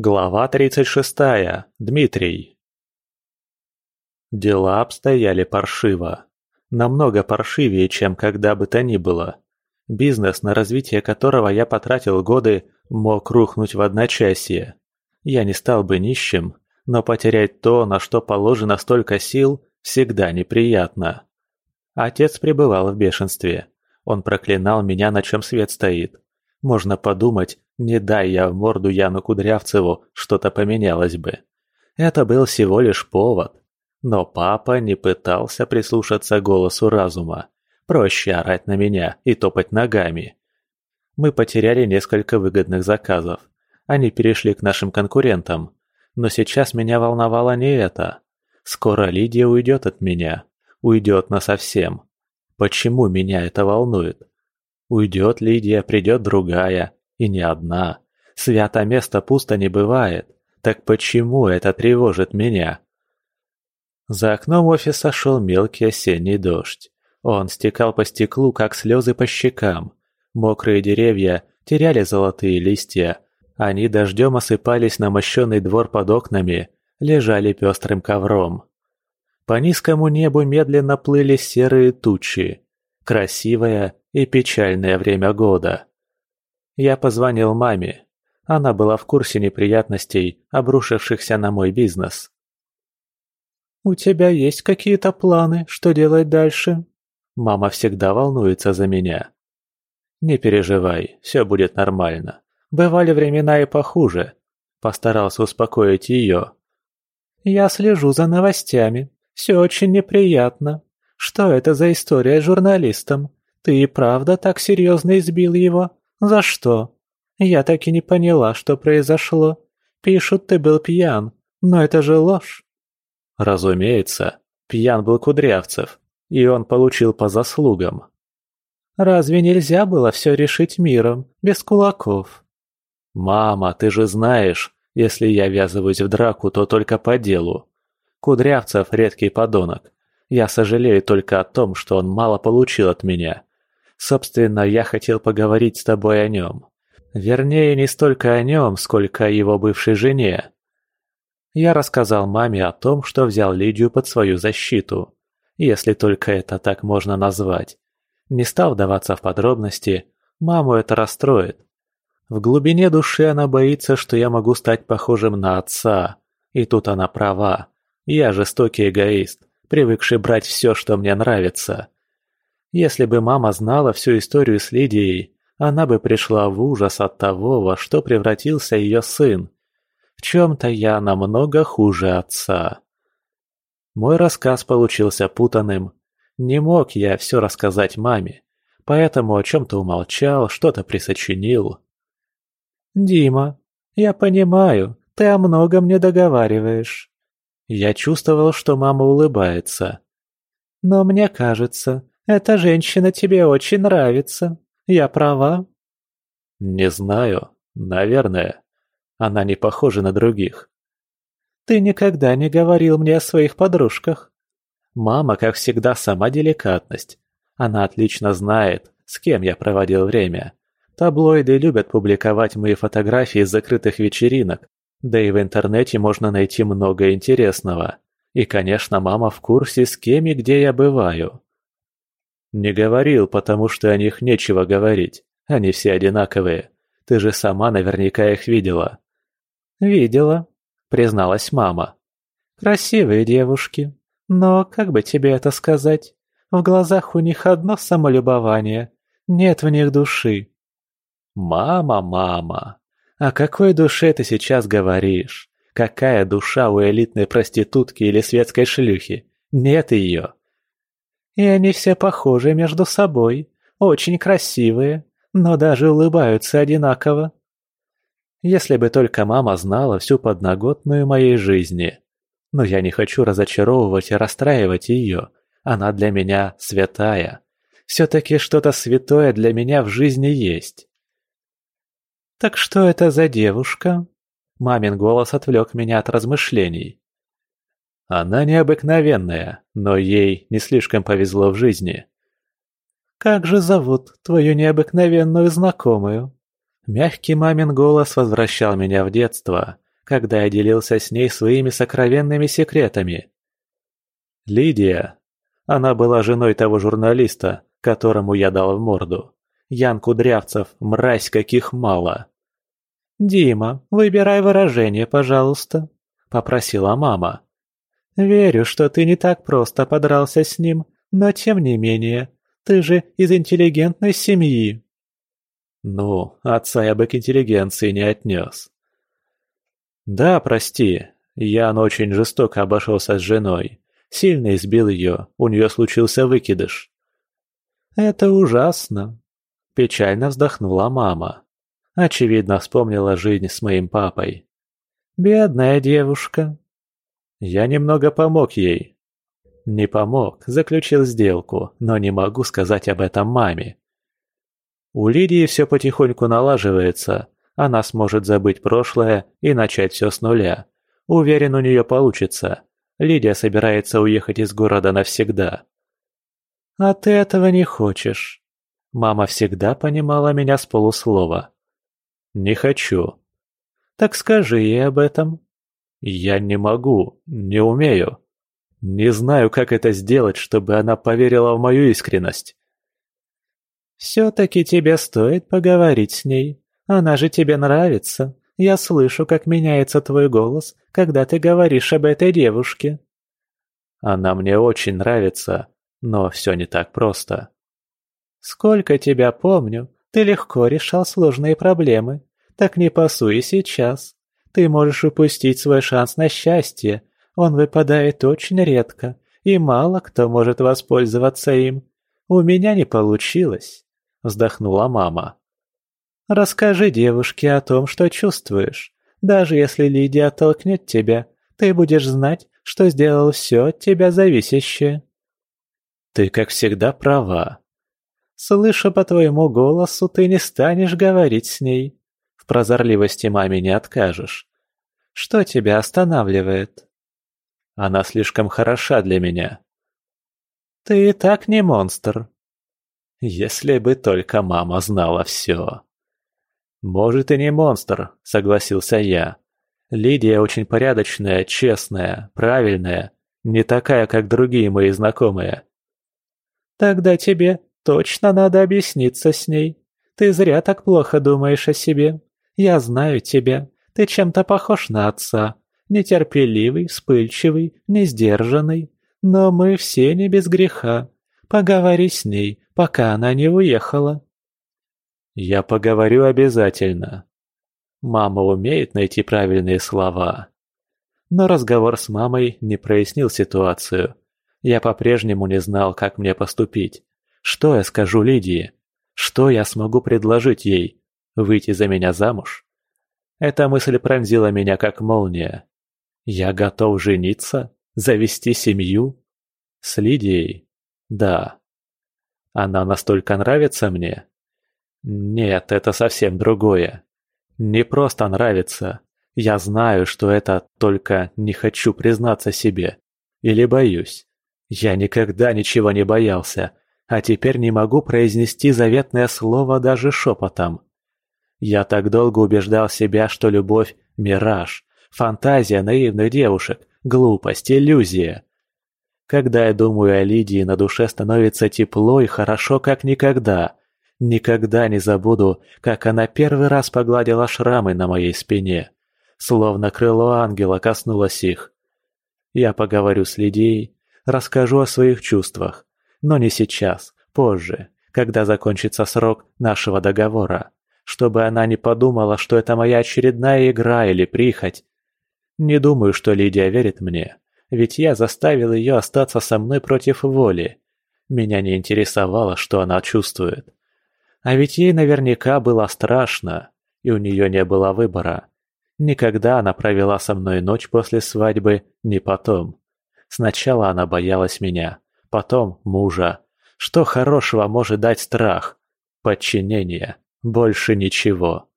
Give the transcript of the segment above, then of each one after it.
Глава 36. Дмитрий. Дела обстояли паршиво. Намного паршивее, чем когда бы то ни было. Бизнес, на развитие которого я потратил годы, мог рухнуть в одночасье. Я не стал бы нищим, но потерять то, на что положено столько сил, всегда неприятно. Отец пребывал в бешенстве. Он проклинал меня, на чем свет стоит. Можно подумать, не дай я в морду Яну Кудрявцеву, что-то поменялось бы. Это был всего лишь повод. Но папа не пытался прислушаться голосу разума. Проще орать на меня и топать ногами. Мы потеряли несколько выгодных заказов. Они перешли к нашим конкурентам. Но сейчас меня волновало не это. Скоро Лидия уйдет от меня. Уйдет насовсем. Почему меня это волнует? Уйдет Лидия, придет другая. И не одна. Свято место пусто не бывает. Так почему это тревожит меня? За окном офиса шел мелкий осенний дождь. Он стекал по стеклу, как слезы по щекам. Мокрые деревья теряли золотые листья. Они дождем осыпались на мощенный двор под окнами, лежали пестрым ковром. По низкому небу медленно плыли серые тучи. Красивое и печальное время года. Я позвонил маме. Она была в курсе неприятностей, обрушившихся на мой бизнес. «У тебя есть какие-то планы, что делать дальше?» Мама всегда волнуется за меня. «Не переживай, все будет нормально. Бывали времена и похуже», – постарался успокоить ее. «Я слежу за новостями. Все очень неприятно. Что это за история с журналистом? Ты и правда так серьезно избил его?» «За что?» «Я так и не поняла, что произошло. Пишут, ты был пьян, но это же ложь». Разумеется, пьян был Кудрявцев, и он получил по заслугам. «Разве нельзя было все решить миром, без кулаков?» «Мама, ты же знаешь, если я ввязываюсь в драку, то только по делу. Кудрявцев – редкий подонок. Я сожалею только о том, что он мало получил от меня. Собственно, я хотел поговорить с тобой о нем. Вернее, не столько о нем, сколько о его бывшей жене. Я рассказал маме о том, что взял Лидию под свою защиту, если только это так можно назвать. Не стал вдаваться в подробности, маму это расстроит. В глубине души она боится, что я могу стать похожим на отца. И тут она права. Я жестокий эгоист, привыкший брать все, что мне нравится. Если бы мама знала всю историю с Лидией, она бы пришла в ужас от того, во что превратился ее сын. В чем-то я намного хуже отца. Мой рассказ получился путанным. Не мог я все рассказать маме, поэтому о чем-то умолчал, что-то присочинил. «Дима, я понимаю, ты о многом не договариваешь». Я чувствовал, что мама улыбается. «Но мне кажется, эта женщина тебе очень нравится. Я права?» «Не знаю. Наверное. Она не похожа на других». «Ты никогда не говорил мне о своих подружках». Мама, как всегда, сама деликатность. Она отлично знает, с кем я проводил время. Таблоиды любят публиковать мои фотографии из закрытых вечеринок, да и в интернете можно найти много интересного. И, конечно, мама в курсе, с кем и где я бываю. «Не говорил, потому что о них нечего говорить. Они все одинаковые. Ты же сама наверняка их видела». «Видела», — призналась мама. «Красивые девушки. Но, как бы тебе это сказать, в глазах у них одно самолюбование. Нет в них души». «Мама, мама, о какой душе ты сейчас говоришь? Какая душа у элитной проститутки или светской шлюхи? Нет ее. И они все похожи между собой, очень красивые, но даже улыбаются одинаково. Если бы только мама знала всю подноготную моей жизни. Но я не хочу разочаровывать и расстраивать ее. Она для меня святая. Все-таки что-то святое для меня в жизни есть. «Так что это за девушка?» Мамин голос отвлек меня от размышлений. Она необыкновенная, но ей не слишком повезло в жизни. «Как же зовут твою необыкновенную знакомую?» Мягкий мамин голос возвращал меня в детство, когда я делился с ней своими сокровенными секретами. Лидия. Она была женой того журналиста, которому я дал в морду. Ян Кудрявцев, мразь каких мало. «Дима, выбирай выражение, пожалуйста», — попросила мама. «Верю, что ты не так просто подрался с ним, но тем не менее, ты же из интеллигентной семьи». Ну, отца я бы к интеллигенции не отнес. Да, прости, Ян очень жестоко обошелся с женой. Сильно избил ее, у нее случился выкидыш. Это ужасно. Печально вздохнула мама. Очевидно, вспомнила жизнь с моим папой. Бедная девушка. Я немного помог ей. Не помог, заключил сделку, но не могу сказать об этом маме. У Лидии все потихоньку налаживается. Она сможет забыть прошлое и начать все с нуля. Уверен, у нее получится. Лидия собирается уехать из города навсегда. «А ты этого не хочешь?» Мама всегда понимала меня с полуслова. «Не хочу». «Так скажи ей об этом». «Я не могу, не умею. Не знаю, как это сделать, чтобы она поверила в мою искренность». «Все-таки тебе стоит поговорить с ней. Она же тебе нравится. Я слышу, как меняется твой голос, когда ты говоришь об этой девушке». «Она мне очень нравится, но все не так просто». «Сколько тебя помню, ты легко решал сложные проблемы. Так не пасуй сейчас. Ты можешь упустить свой шанс на счастье. Он выпадает очень редко, и мало кто может воспользоваться им. У меня не получилось вздохнула мама. «Расскажи девушке о том, что чувствуешь. Даже если Лидия оттолкнет тебя, ты будешь знать, что сделал все от тебя зависящее». «Ты, как всегда, права». «Слыша по твоему голосу, ты не станешь говорить с ней. В прозорливости маме не откажешь. Что тебя останавливает?» «Она слишком хороша для меня». «Ты и так не монстр», если бы только мама знала все. «Может, и не монстр», — согласился я. «Лидия очень порядочная, честная, правильная, не такая, как другие мои знакомые». «Тогда тебе точно надо объясниться с ней. Ты зря так плохо думаешь о себе. Я знаю тебя. Ты чем-то похож на отца. Нетерпеливый, вспыльчивый, несдержанный. Но мы все не без греха. Поговори с ней, пока она не уехала». «Я поговорю обязательно». Мама умеет найти правильные слова. Но разговор с мамой не прояснил ситуацию. Я по-прежнему не знал, как мне поступить. Что я скажу Лидии? Что я смогу предложить ей? Выйти за меня замуж? Эта мысль пронзила меня как молния. Я готов жениться? Завести семью? С Лидией? Да. Она настолько нравится мне? Нет, это совсем другое. Не просто нравится. Я знаю, что это только не хочу признаться себе. Или боюсь. Я никогда ничего не боялся, а теперь не могу произнести заветное слово даже шепотом. Я так долго убеждал себя, что любовь – мираж, фантазия наивных девушек, глупость, иллюзия. Когда я думаю о Лидии, на душе становится тепло и хорошо, как никогда. Никогда не забуду, как она первый раз погладила шрамы на моей спине. Словно крыло ангела коснулось их. Я поговорю с Лидией, расскажу о своих чувствах. Но не сейчас, позже, когда закончится срок нашего договора. Чтобы она не подумала, что это моя очередная игра или прихоть. Не думаю, что Лидия верит мне ведь я заставил ее остаться со мной против воли. Меня не интересовало, что она чувствует. А ведь ей наверняка было страшно, и у нее не было выбора. Никогда она провела со мной ночь после свадьбы, не потом. Сначала она боялась меня, потом мужа. Что хорошего может дать страх? Подчинение. Больше ничего.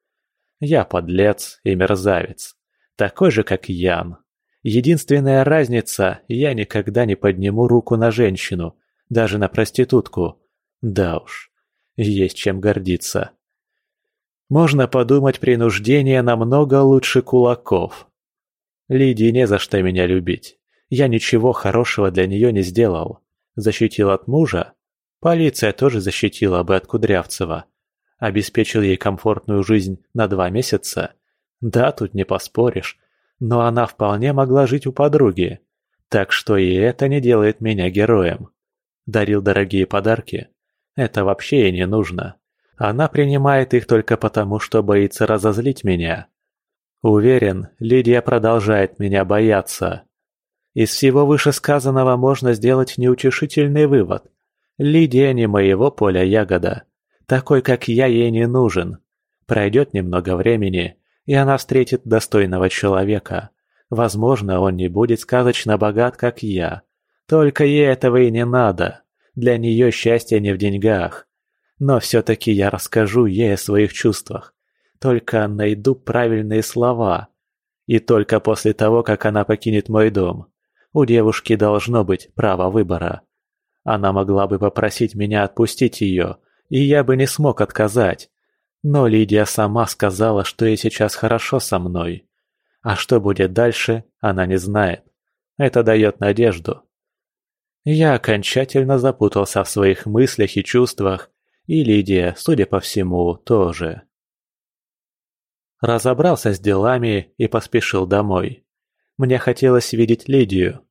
Я подлец и мерзавец. Такой же, как Ян. Единственная разница – я никогда не подниму руку на женщину, даже на проститутку. Да уж, есть чем гордиться. Можно подумать, принуждение намного лучше кулаков. Лидии не за что меня любить. Я ничего хорошего для нее не сделал. Защитил от мужа. Полиция тоже защитила бы от Кудрявцева. Обеспечил ей комфортную жизнь на два месяца. Да, тут не поспоришь. Но она вполне могла жить у подруги. Так что и это не делает меня героем. Дарил дорогие подарки. Это вообще ей не нужно. Она принимает их только потому, что боится разозлить меня. Уверен, Лидия продолжает меня бояться. Из всего вышесказанного можно сделать неутешительный вывод. Лидия не моего поля ягода. Такой, как я, ей не нужен. Пройдет немного времени, и она встретит достойного человека. Возможно, он не будет сказочно богат, как я. Только ей этого и не надо. Для нее счастье не в деньгах. Но все-таки я расскажу ей о своих чувствах. Только найду правильные слова. И только после того, как она покинет мой дом. У девушки должно быть право выбора. Она могла бы попросить меня отпустить ее, и я бы не смог отказать. Но Лидия сама сказала, что ей сейчас хорошо со мной. А что будет дальше, она не знает. Это дает надежду. Я окончательно запутался в своих мыслях и чувствах и Лидия, судя по всему, тоже. Разобрался с делами и поспешил домой. Мне хотелось видеть Лидию.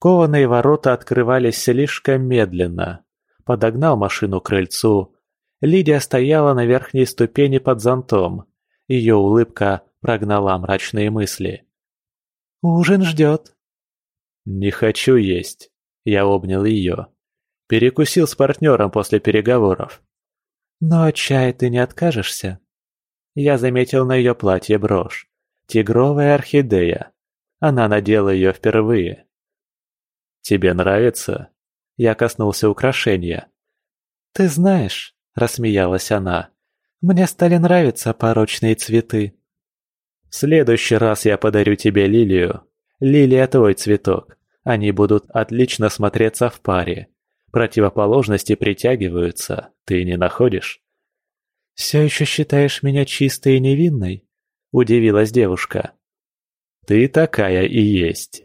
Кованые ворота открывались слишком медленно. Подогнал машину к крыльцу. Лидия стояла на верхней ступени под зонтом. Ее улыбка прогнала мрачные мысли. «Ужин ждет». «Не хочу есть». Я обнял ее. Перекусил с партнером после переговоров. «Но от чая ты не откажешься?» Я заметил на ее платье брошь. Тигровая орхидея. Она надела ее впервые. «Тебе нравится?» Я коснулся украшения. «Ты знаешь», — рассмеялась она, — «мне стали нравиться порочные цветы». «В следующий раз я подарю тебе лилию. Лилия твой цветок. Они будут отлично смотреться в паре. Противоположности притягиваются, ты не находишь?» «Все еще считаешь меня чистой и невинной?» – удивилась девушка. «Ты такая и есть».